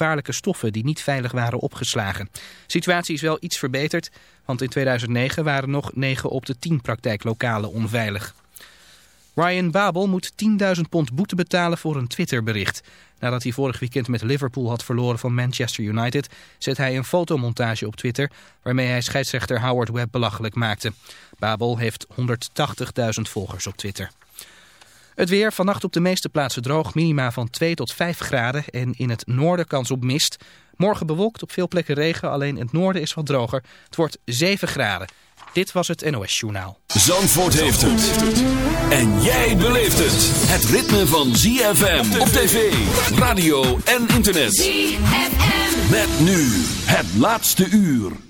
gevaarlijke stoffen die niet veilig waren opgeslagen. De situatie is wel iets verbeterd, want in 2009 waren nog 9 op de 10 praktijklokalen onveilig. Ryan Babel moet 10.000 pond boete betalen voor een Twitterbericht. Nadat hij vorig weekend met Liverpool had verloren van Manchester United... zet hij een fotomontage op Twitter... waarmee hij scheidsrechter Howard Webb belachelijk maakte. Babel heeft 180.000 volgers op Twitter. Het weer, vannacht op de meeste plaatsen droog, minima van 2 tot 5 graden en in het noorden kans op mist. Morgen bewolkt, op veel plekken regen, alleen in het noorden is wat droger. Het wordt 7 graden. Dit was het NOS Journaal. Zandvoort heeft het. En jij beleeft het. Het ritme van ZFM op tv, radio en internet. ZFM. Met nu het laatste uur.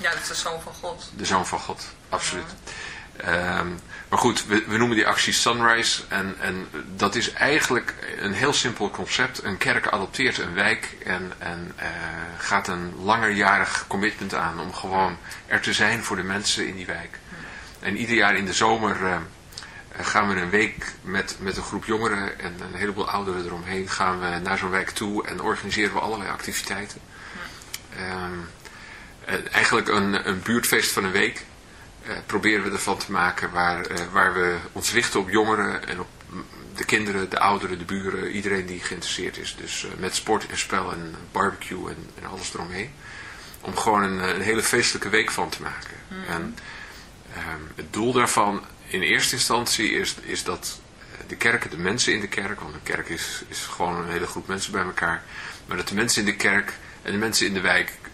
Ja, dat is de Zoon van God. De Zoon van God, absoluut. Um, maar goed, we, we, noemen die actie Sunrise en, en dat is eigenlijk een heel simpel concept. Een kerk adopteert een wijk en, en uh, gaat een langerjarig commitment aan om gewoon er te zijn voor de mensen in die wijk. En ieder jaar in de zomer uh, gaan we een week met, met een groep jongeren en een heleboel ouderen eromheen gaan we naar zo'n wijk toe en organiseren we allerlei activiteiten. Um, eigenlijk een, een buurtfeest van een week uh, proberen we ervan te maken waar, uh, waar we ons richten op jongeren en op de kinderen, de ouderen, de buren, iedereen die geïnteresseerd is. Dus met sport en spel en barbecue en, en alles eromheen. Om gewoon een, een, hele feestelijke week van te maken. Mm. En het doel daarvan in eerste instantie is, is dat de kerken, de mensen in de kerk, want een kerk is, is gewoon een hele groep mensen bij elkaar. Maar dat de mensen in de kerk en de mensen in de wijk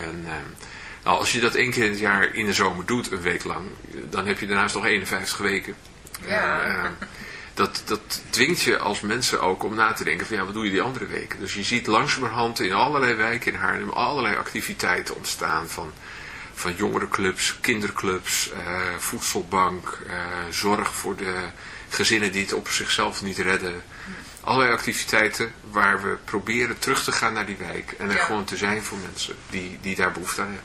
En uh, Nou, als je dat één keer in het jaar in de zomer doet, een week lang, dan heb je daarnaast nog 51 weken. Ja. Eh, dat, dat dwingt je als mensen ook om na te denken van ja, wat doe je die andere weken? Dus je ziet langzamerhand in allerlei wijken in Haarlem allerlei activiteiten ontstaan van, van jongerenclubs, kinderclubs, eh, voedselbank, eh, zorg voor de gezinnen die het op zichzelf niet redden. Allerlei activiteiten waar we proberen terug te gaan naar die wijk en er Ja. gewoon te zijn voor mensen die, die daar behoefte aan hebben.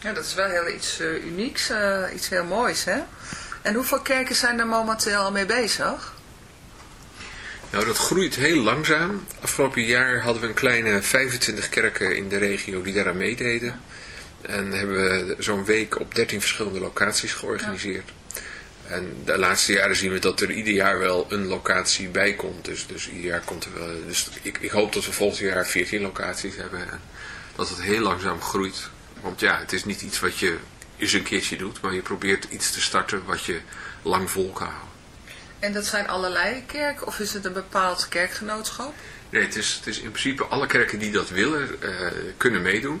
Ja, dat is wel heel iets eh, unieks, eh, iets heel moois, hè? En hoeveel kerken zijn er momenteel al mee bezig? Nou, dat groeit heel langzaam. Afgelopen jaar hadden we een kleine 25 kerken in de regio die daaraan meededen. En hebben we zo'n week op 13 verschillende locaties georganiseerd. En de laatste jaren zien we dat er ieder jaar wel een locatie bij komt. Dus, dus ieder jaar komt er wel. Dus ik, ik hoop dat we volgend jaar 14 locaties hebben. En dat het heel langzaam groeit. Want ja, het is niet iets wat je eens een keertje doet. Maar je probeert iets te starten wat je lang vol kan houden. En dat zijn allerlei kerken, of is het een bepaald kerkgenootschap? Nee, het is, het is in principe alle kerken die dat willen, eh, kunnen meedoen.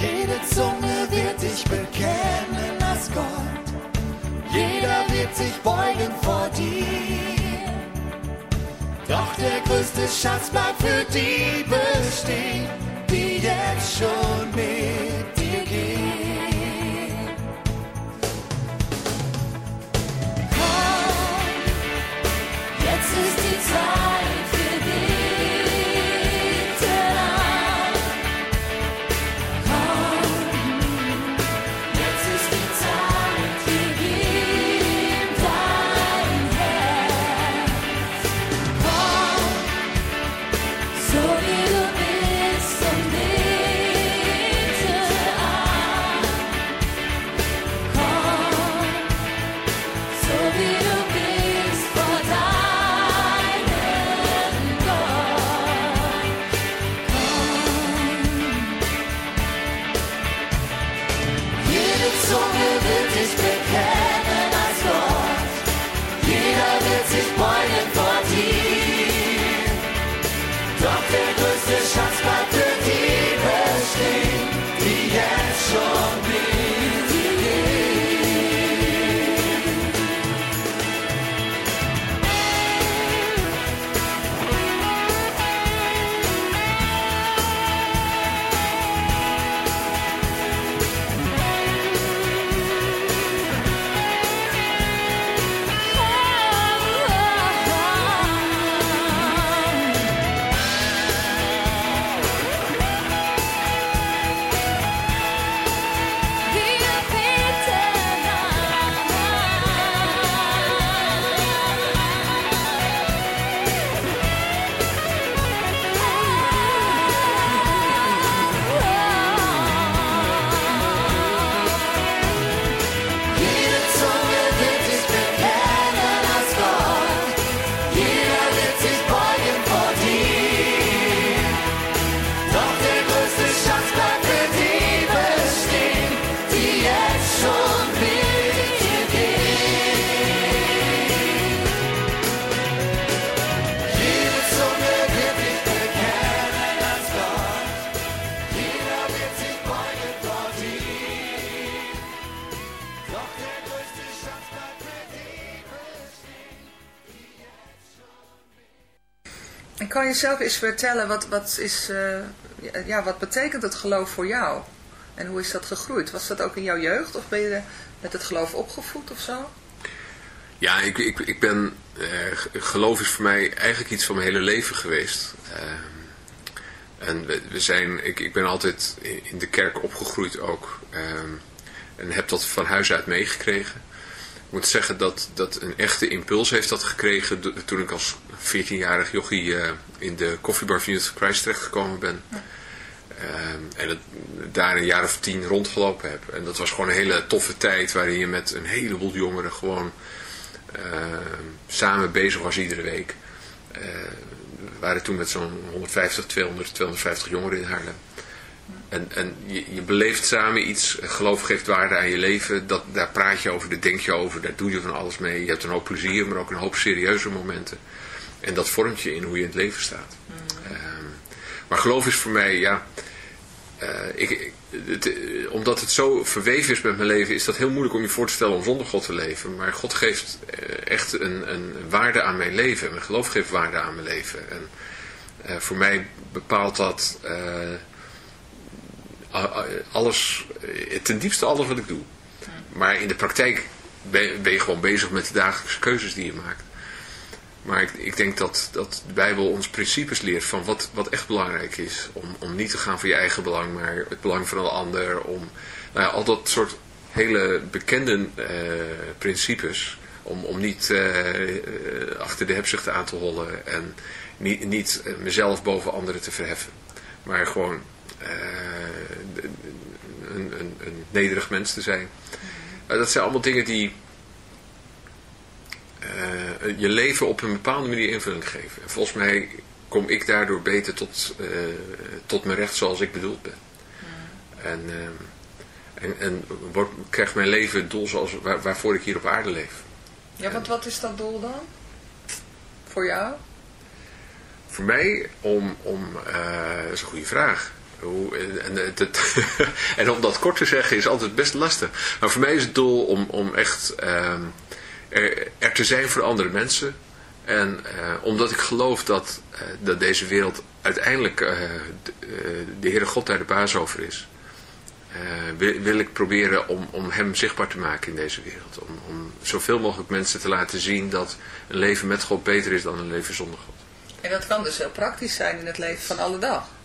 Jede Zunge wird dich bekennen als Gott. Jeder wird sich beugen vor dir. Doch der größte Schatz bleibt für die bestehen, die jetzt schon mit Zelf eens vertellen, wat, wat, is, uh, ja, wat betekent het geloof voor jou? En hoe is dat gegroeid? Was dat ook in jouw jeugd of ben je met het geloof opgevoed of zo? Ja, ik, ik, ik ben, uh, geloof is voor mij eigenlijk iets van mijn hele leven geweest. Uh, en we, zijn, ik, ik ben altijd in de kerk opgegroeid ook. Um, en heb dat van huis uit meegekregen. Ik moet zeggen dat, dat een echte impuls heeft dat gekregen toen ik als 14-jarig jochie uh, in de koffiebar van Youth Christ terechtgekomen ben. Um, en het, daar een jaar of tien rondgelopen heb. En dat was gewoon een hele toffe tijd waarin je met een heleboel jongeren gewoon uh, samen bezig was iedere week. Uh, we waren toen met zo'n 150, 200, 250 jongeren in Haarlem. En, en je, je beleeft samen iets, geloof geeft waarde aan je leven, dat, daar praat je over, daar denk je over, daar doe je van alles mee. Je hebt een hoop plezier, maar ook een hoop serieuze momenten. En dat vormt je in hoe je in het leven staat. Mm. Um, maar geloof is voor mij, ja, uh, ik, het, omdat het zo verweven is met mijn leven, is dat heel moeilijk om je voor te stellen om zonder God te leven. Maar God geeft echt een, een waarde aan mijn leven. Mijn geloof geeft waarde aan mijn leven. En uh, voor mij bepaalt dat uh, alles, ten diepste alles wat ik doe. Maar in de praktijk ben, ben, je gewoon bezig met de dagelijkse keuzes die je maakt. Maar ik, ik denk dat, dat de Bijbel ons principes leert van wat, wat echt belangrijk is. Om, om niet te gaan voor je eigen belang, maar het belang van een ander. Om nou ja, al dat soort hele bekende uh, principes. Om, om niet uh, achter de hebzucht aan te hollen en niet, niet mezelf boven anderen te verheffen. Maar gewoon een, een, een, nederig mens te zijn. dat zijn allemaal dingen die uh, je leven op een bepaalde manier invulling geven. En volgens mij kom ik daardoor beter tot, uh, tot mijn recht zoals ik bedoeld ben. Mm. En, uh, en, en wordt, krijgt mijn leven het doel zoals, waar, waarvoor ik hier op aarde leef. Ja, want wat is dat doel dan? Voor jou? Voor mij om, om dat is een goede vraag. Hoe, en, en, en, om dat kort te zeggen is altijd best lastig. Maar voor mij is het doel om, om echt ehm, er, er, te zijn voor andere mensen. En uh, omdat ik geloof dat, uh, dat deze wereld uiteindelijk de, de Heere God daar de baas over is. Wil, wil, ik proberen om, om hem zichtbaar te maken in deze wereld. Om, om zoveel mogelijk mensen te laten zien dat een leven met God beter is dan een leven zonder God. En dat kan dus heel praktisch zijn in het leven van alle dag.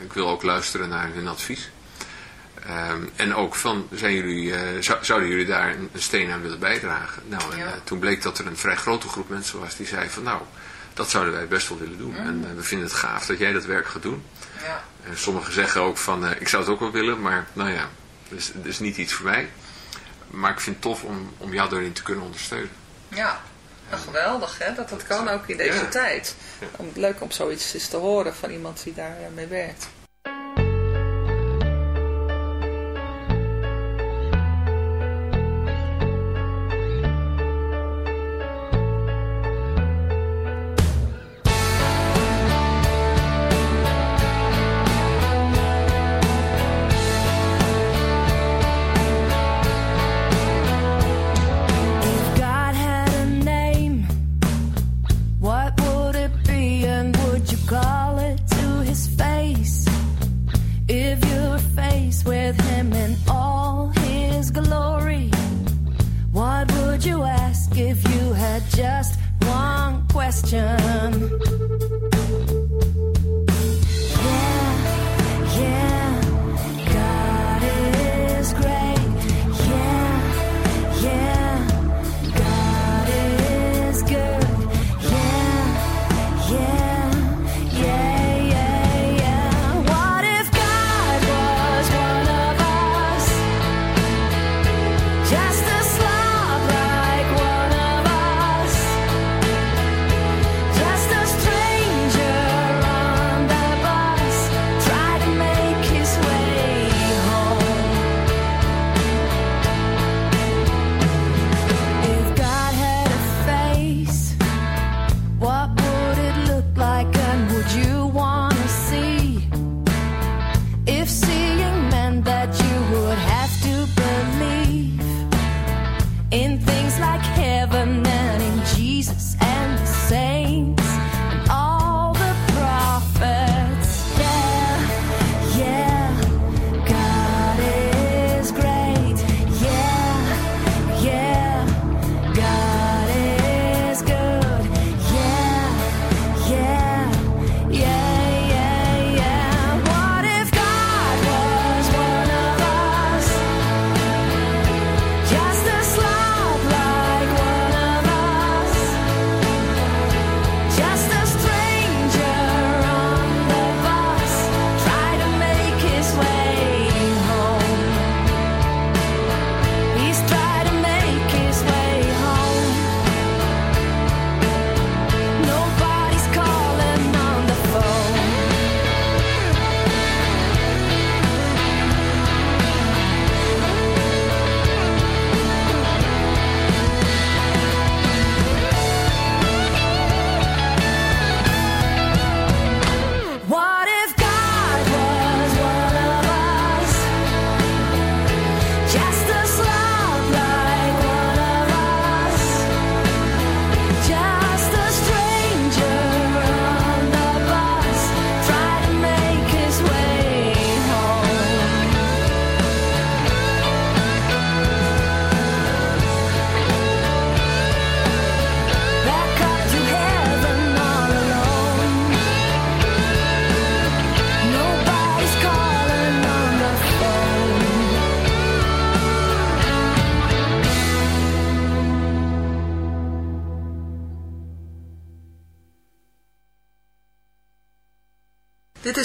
Ik wil ook luisteren naar hun advies. Ehm, en ook van, zijn jullie, eh, zou- zouden jullie daar een, een steen aan willen bijdragen? Nou, en Ja. eh, toen bleek dat er een vrij grote groep mensen was die zei van, nou, dat zouden wij best wel willen doen. En eh, we vinden het gaaf dat jij dat werk gaat doen. Ja. En sommigen zeggen ook van, ik zou het ook wel willen, maar nou ja, dat is, dat is niet iets voor mij. Maar ik vind het tof om, om jou daarin te kunnen ondersteunen. Ja, nou, geweldig hè, dat dat kan ook in deze tijd. Om, leuk om zoiets eens te horen van iemand die daar eh, mee werkt.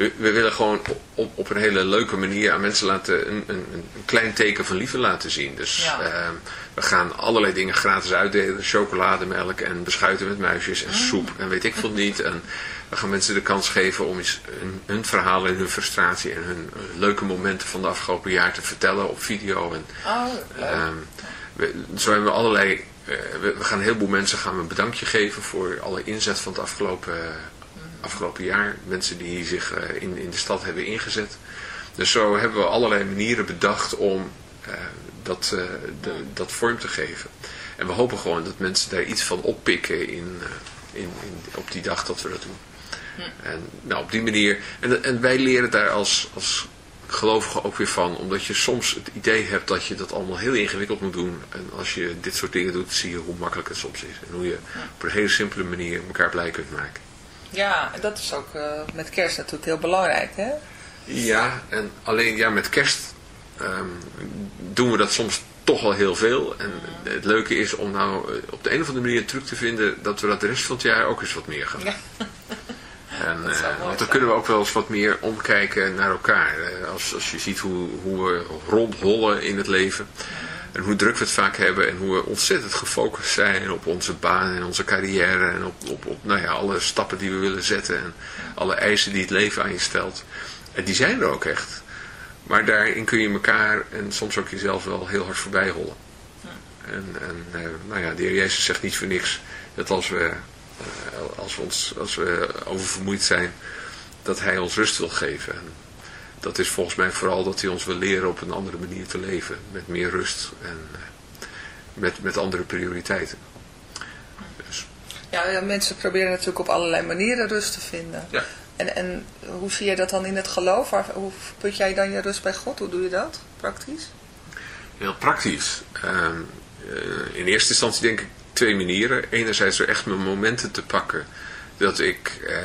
We, we willen gewoon op, op een hele leuke manier aan mensen laten een, een, een klein teken van liefde laten zien. Dus ja. uh, we gaan allerlei dingen gratis uitdelen. Chocolademelk en beschuiten met muisjes en soep en weet ik veel niet. En we gaan mensen de kans geven om eens hun, hun verhalen en hun frustratie en hun leuke momenten van de afgelopen jaar te vertellen op video. En, oh, uh, we, zo hebben we allerlei... Uh, we, we, gaan een heleboel mensen gaan we een bedankje geven voor alle inzet van het afgelopen, afgelopen jaar. Mensen die zich uh, in, in de stad hebben ingezet. Dus zo hebben we allerlei manieren bedacht om uh, dat, uh, de, dat vorm te geven. En we hopen gewoon dat mensen daar iets van oppikken in, in, in, op die dag dat we dat doen. Hm. En nou, op die manier... En, en wij leren daar als, als gelovigen ook weer van. Omdat je soms het idee hebt dat je dat allemaal heel ingewikkeld moet doen. En als je dit soort dingen doet, zie je hoe makkelijk het soms is. En hoe je op een hele simpele manier elkaar blij kunt maken. Ja, en dat is ook uh, met kerst natuurlijk heel belangrijk, hè? Ja, en alleen ja, met kerst um, doen we dat soms toch wel heel veel. En het leuke is om nou op de een of andere manier een truc te vinden dat we dat de rest van het jaar ook eens wat meer gaan. Ja. En, uh, want dan kunnen we ook wel eens wat meer omkijken naar elkaar. Uh, als, als je ziet hoe, hoe we rondhollen in het leven. En hoe druk we het vaak hebben. En hoe we ontzettend gefocust zijn op onze baan en onze carrière. En op, op, op nou ja, alle stappen die we willen zetten. En alle eisen die het leven aan je stelt. En die zijn er ook echt. Maar daarin kun je elkaar en soms ook jezelf wel heel hard voorbij hollen. En, en uh, nou ja, de heer Jezus zegt niet voor niks dat als we, uh, als we, ons, als we oververmoeid zijn, dat hij ons rust wil geven. Dat is volgens mij vooral dat hij ons wil leren op een andere manier te leven. Met meer rust en uh, met, met andere prioriteiten. Dus. Ja, ja, mensen proberen natuurlijk op allerlei manieren rust te vinden. Ja. En, en hoe zie je dat dan in het geloof? Hoe put jij dan je rust bij God? Hoe doe je dat praktisch? Heel praktisch. Uh, in eerste instantie denk ik twee manieren. Enerzijds door echt mijn momenten te pakken. Dat ik uh,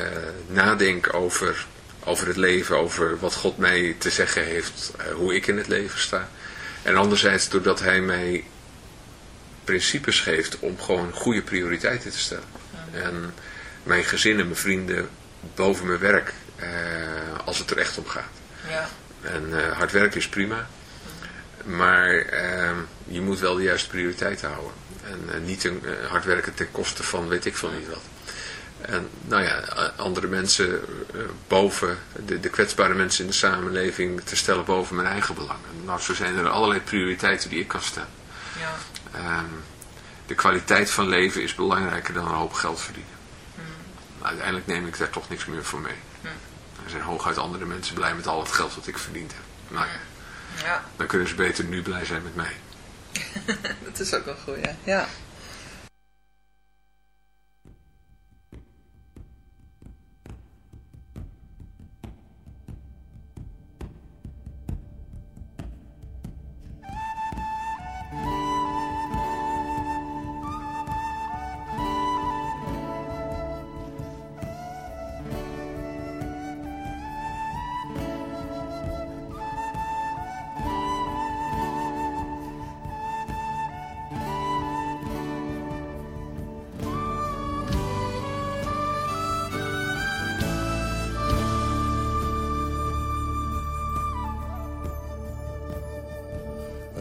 nadenk over, over het leven, over wat God mij te zeggen heeft, uh, hoe ik in het leven sta. En anderzijds doordat hij mij principes geeft om gewoon goede prioriteiten te stellen. En mijn gezin en mijn vrienden boven mijn werk, uh, als het er echt om gaat. Ja. En uh, hard werken is prima, maar uh, je moet wel de juiste prioriteiten houden. En niet een, hard werken ten koste van weet ik veel niet wat. En nou ja, andere mensen boven, de, de kwetsbare mensen in de samenleving te stellen boven mijn eigen belangen. Nou, zo zijn er allerlei prioriteiten die ik kan stellen. Ja. Um, de kwaliteit van leven is belangrijker dan een hoop geld verdienen uiteindelijk neem ik daar toch niks meer voor mee. Hm. Er zijn hooguit andere mensen blij met al het geld wat ik verdiend heb. Nou ja, ja. dan kunnen ze beter nu blij zijn met mij. dat is ook wel goed, ja. ja.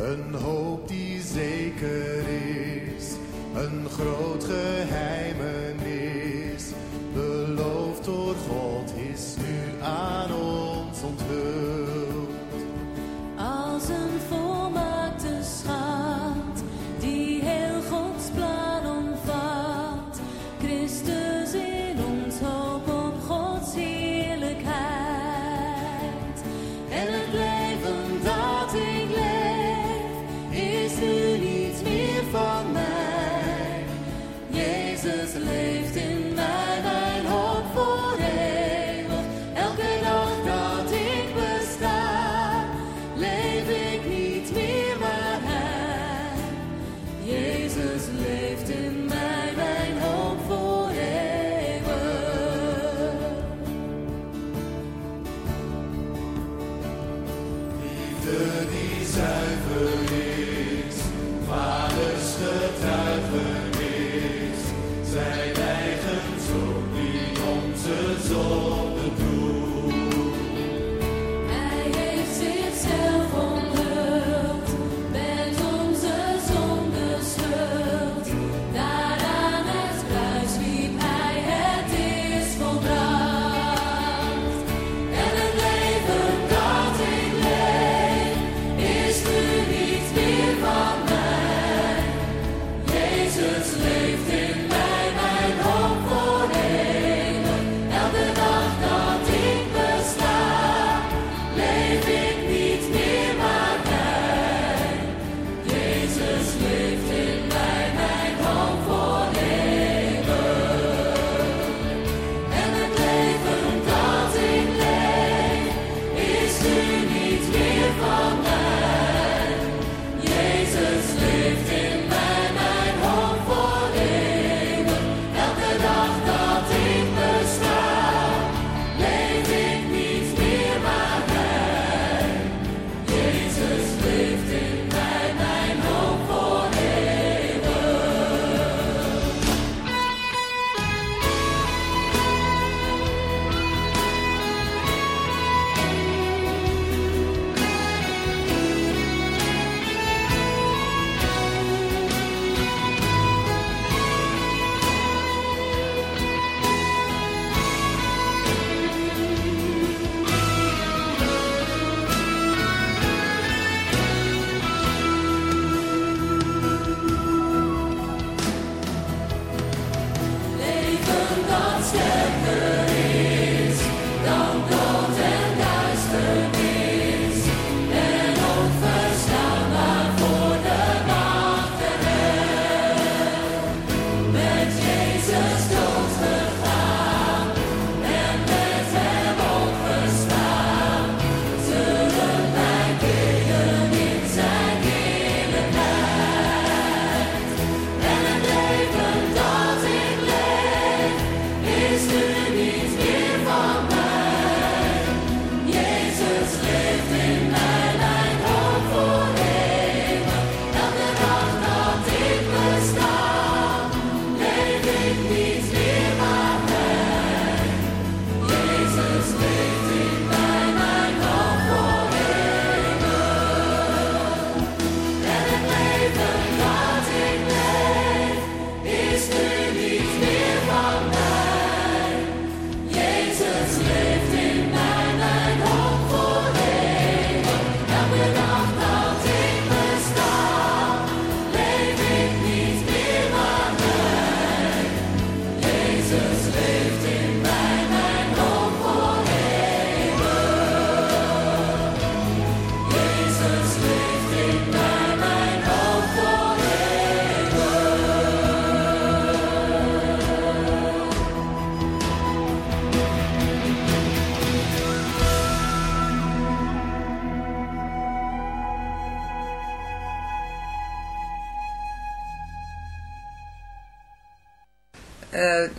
Een hoop die zeker is, een groot geheim.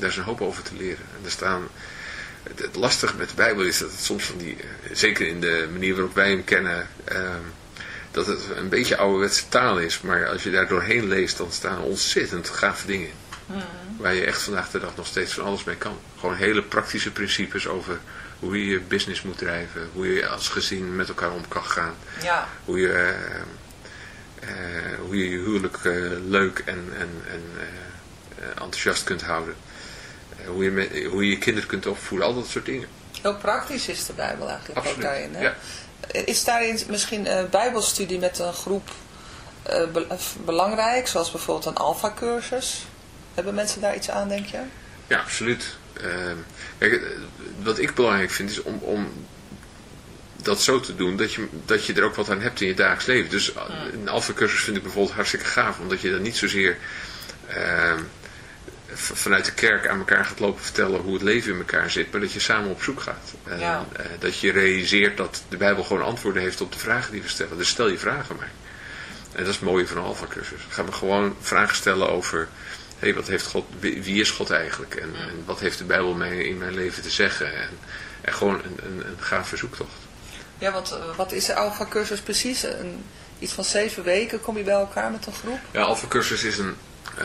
Daar is een hoop over te leren. En er staan, het, het lastige met de Bijbel is dat het soms van die, eh, zeker in de manier waarop wij hem kennen, ehm, dat het een beetje ouderwetse taal is. Maar als je daar doorheen leest, dan staan ontzettend gave dingen in. Mhm. Waar je echt vandaag de dag nog steeds van alles mee kan. Gewoon hele praktische principes over hoe je je business moet drijven. Hoe je als gezin met elkaar om kan gaan. Ja, Hoe je, eh, eh, hoe je je huwelijk leuk en, en, en enthousiast kunt houden. Eh, hoe, je met, hoe je je kinderen kunt opvoeden. Al dat soort dingen. heel praktisch is de Bijbel eigenlijk Absoluut. ook daarin. Hè? Ja. Is daarin misschien een bijbelstudie met een groep eh, be- eh, belangrijk? Zoals bijvoorbeeld een alfa-cursus? Hebben mensen daar iets aan, denk je? Ja, absoluut. Ehm, kijk, eh, wat ik belangrijk vind is om, om dat zo te doen dat je, dat je er ook wat aan hebt in je dagelijks leven. Dus uh, een alfa-cursus vind ik bijvoorbeeld hartstikke gaaf, omdat je dan niet zozeer ehm, vanuit de kerk aan elkaar gaat lopen vertellen hoe het leven in elkaar zit, maar dat je samen op zoek gaat. En, Ja. eh, dat je realiseert dat de Bijbel gewoon antwoorden heeft op de vragen die we stellen. Dus stel je vragen maar. En dat is het mooie van een alfa-cursus. Ga me gewoon vragen stellen over, hé, wat heeft God, wie is God eigenlijk? En, en wat heeft de Bijbel mij in mijn leven te zeggen? En, en gewoon een, een, een gave zoektocht. Ja, want eh, wat is de alfa-cursus precies? Een, iets van zeven weken kom je bij elkaar met een groep? Ja, Alpha Cursus is een, eh,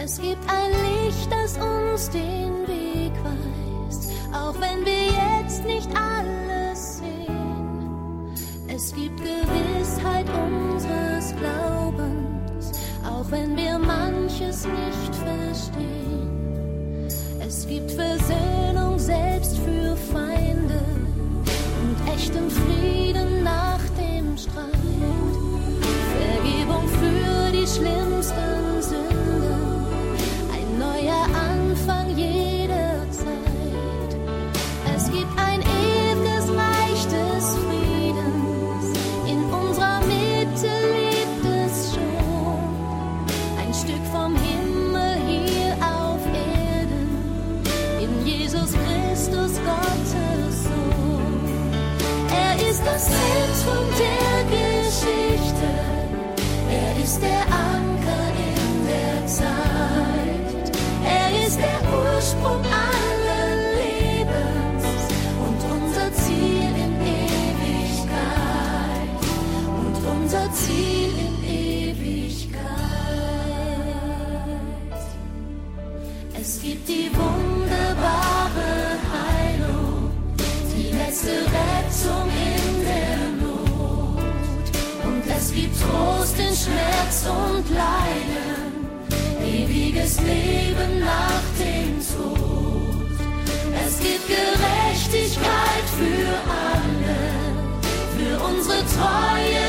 Es gibt ein Licht, das uns den Weg weist, auch wenn wir jetzt nicht alles sehen. Es gibt Gewissheit unseres Glaubens, auch wenn wir manches nicht verstehen. Es gibt Versöhnung selbst für Feinde und echten Frieden. 动听 treue.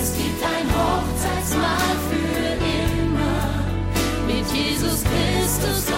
Es gibt ein Hochzeitsmahl für immer mit Jesus Christus.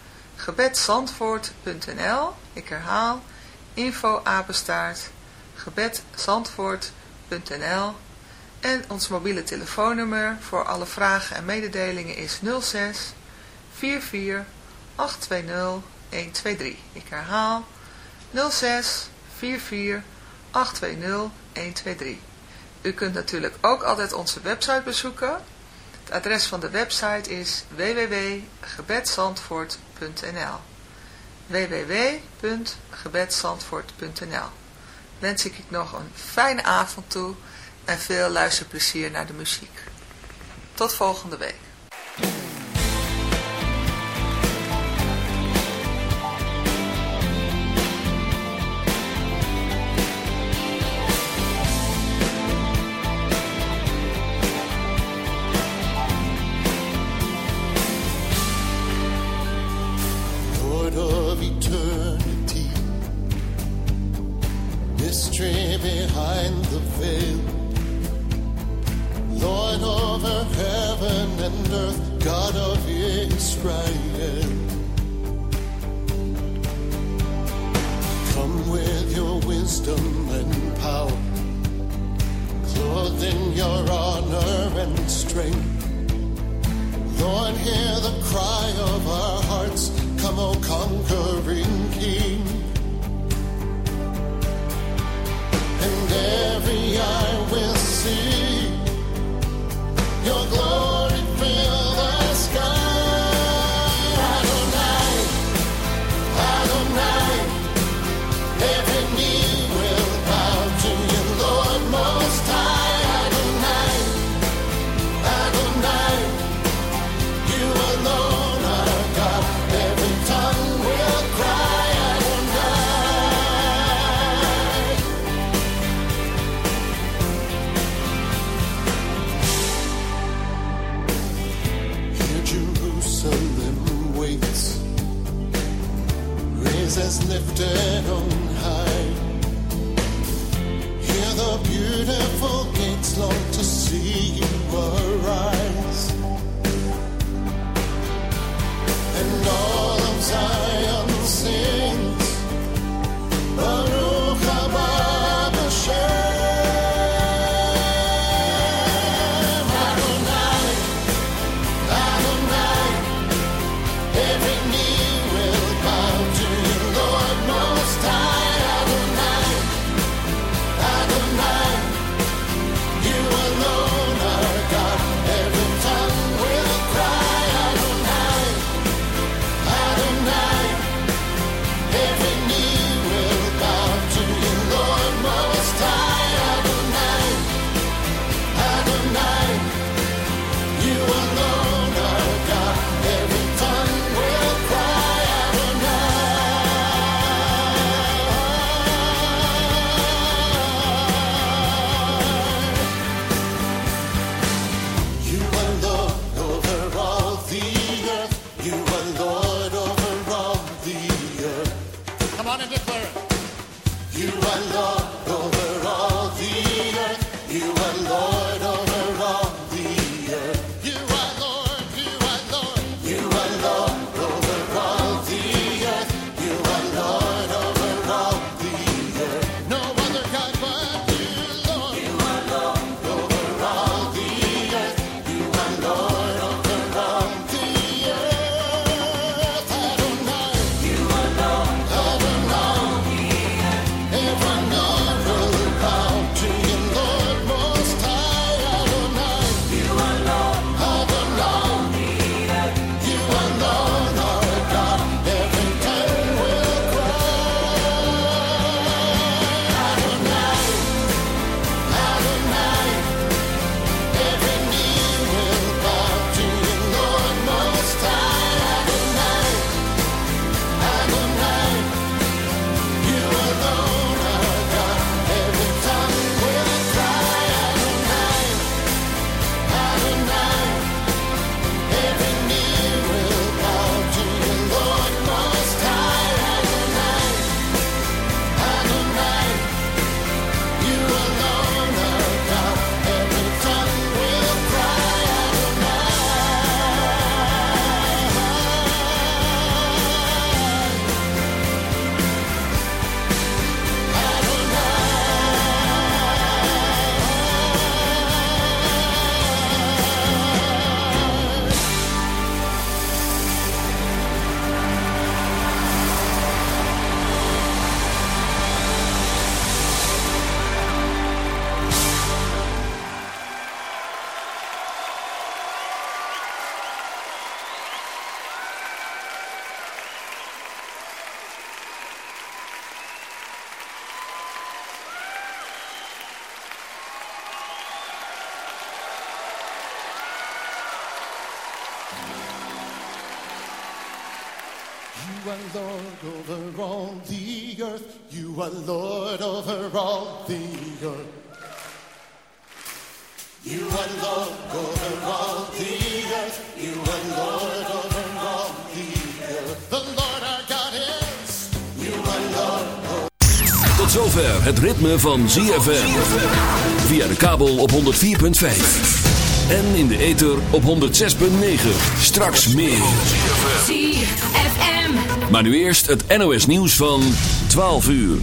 gebedsandvoort.nl Ik herhaal info apenstaart gebedsandvoort.nl en ons mobiele telefoonnummer voor alle vragen en mededelingen is 06 44 820 123. Ik herhaal 06 44 820 123. U kunt natuurlijk ook altijd onze website bezoeken. Het adres van de website is www.gebedsandvoort.nl www.gebedsandvoort.nl Wens ik nog een fijne avond toe en veel luisterplezier naar de muziek. Tot volgende week. Lord over all the. You are over all the. You over all the. The Lord. You. Tot zover het ritme van ZFM. Via de kabel op 104.5. En in de ether op 106.9. Straks meer. Maar nu eerst het NOS nieuws van 12 uur.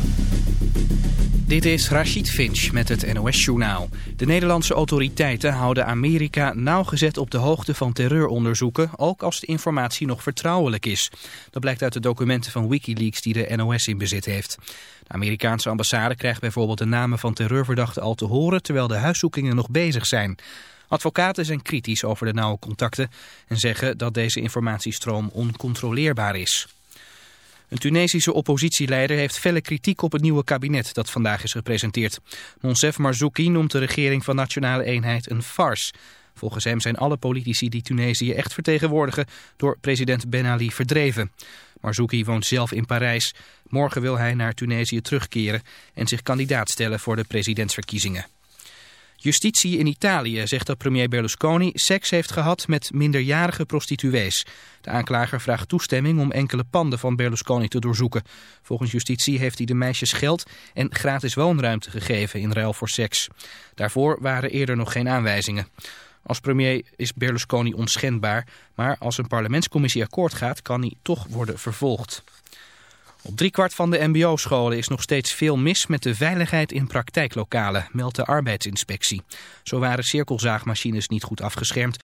Dit is Rachid Finch met het NOS-journaal. De Nederlandse autoriteiten houden Amerika nauwgezet op de hoogte van terreuronderzoeken, ook als de informatie nog vertrouwelijk is. Dat blijkt uit de documenten van Wikileaks die de NOS in bezit heeft. De Amerikaanse ambassade krijgt bijvoorbeeld de namen van terreurverdachten al te horen, terwijl de huiszoekingen nog bezig zijn. Advocaten zijn kritisch over de nauwe contacten en zeggen dat deze informatiestroom oncontroleerbaar is. Een Tunesische oppositieleider heeft felle kritiek op het nieuwe kabinet dat vandaag is gepresenteerd. Monsef Marzouki noemt de regering van Nationale Eenheid een farce. Volgens hem zijn alle politici die Tunesië echt vertegenwoordigen door president Ben Ali verdreven. Marzouki woont zelf in Parijs. Morgen wil hij naar Tunesië terugkeren en zich kandidaat stellen voor de presidentsverkiezingen. Justitie in Italië zegt dat premier Berlusconi seks heeft gehad met minderjarige prostituees. De aanklager vraagt toestemming om enkele panden van Berlusconi te doorzoeken. Volgens justitie heeft hij de meisjes geld en gratis woonruimte gegeven in ruil voor seks. Daarvoor waren eerder nog geen aanwijzingen. Als premier is Berlusconi onschendbaar, maar als een parlementscommissie akkoord gaat kan hij toch worden vervolgd. Op driekwart van de mbo-scholen is nog steeds veel mis met de veiligheid in praktijklokalen, meldt de arbeidsinspectie. Zo waren cirkelzaagmachines niet goed afgeschermd